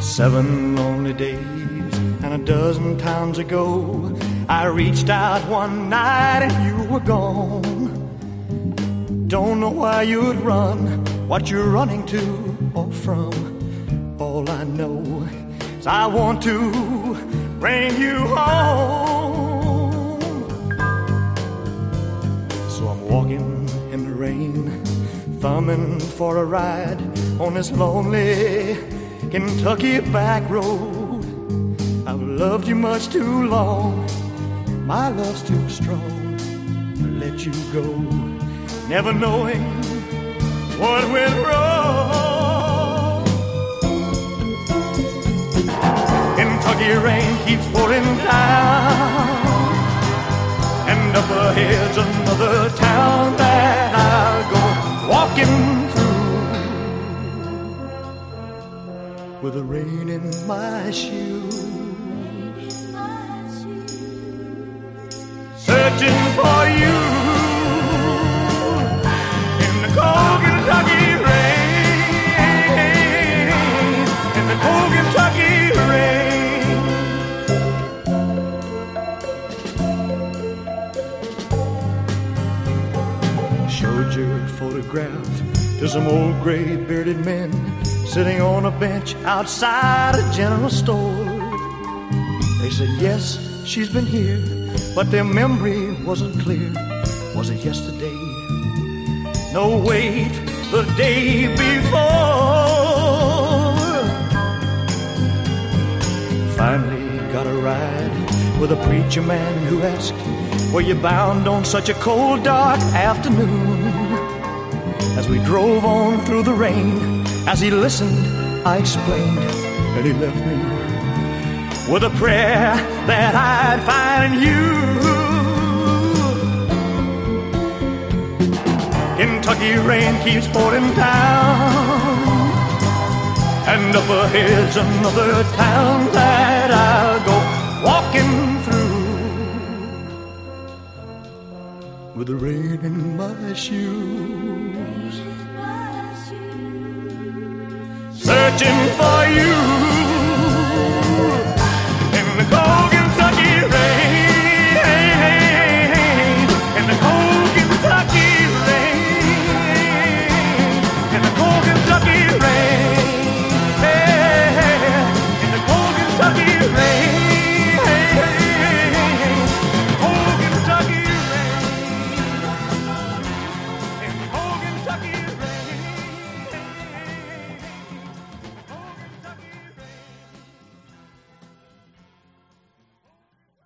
Seven lonely days and a dozen times ago, I reached out one night and you were gone. Don't know why you'd run, what you're running to or from. All I know is I want to bring you home. Rain, thumbing for a ride on this lonely Kentucky back road. I've loved you much too long. My love's too strong to let you go. Never knowing what went wrong. Kentucky rain keeps pouring down. Walking through with the rain in my shoes. Searching for you Your photograph to some old gray bearded men sitting on a bench outside a general store. They said, Yes, she's been here, but their memory wasn't clear. Was it yesterday? No, wait, the day before. Finally got a ride with a preacher man who asked, Were you bound on such a cold, dark afternoon? As we drove on through the rain, as he listened, I explained, and he left me with a prayer that I'd find you. Kentucky rain keeps pouring down, and up ahead's another town that I'll go walking through with the rain in my shoes searching for you.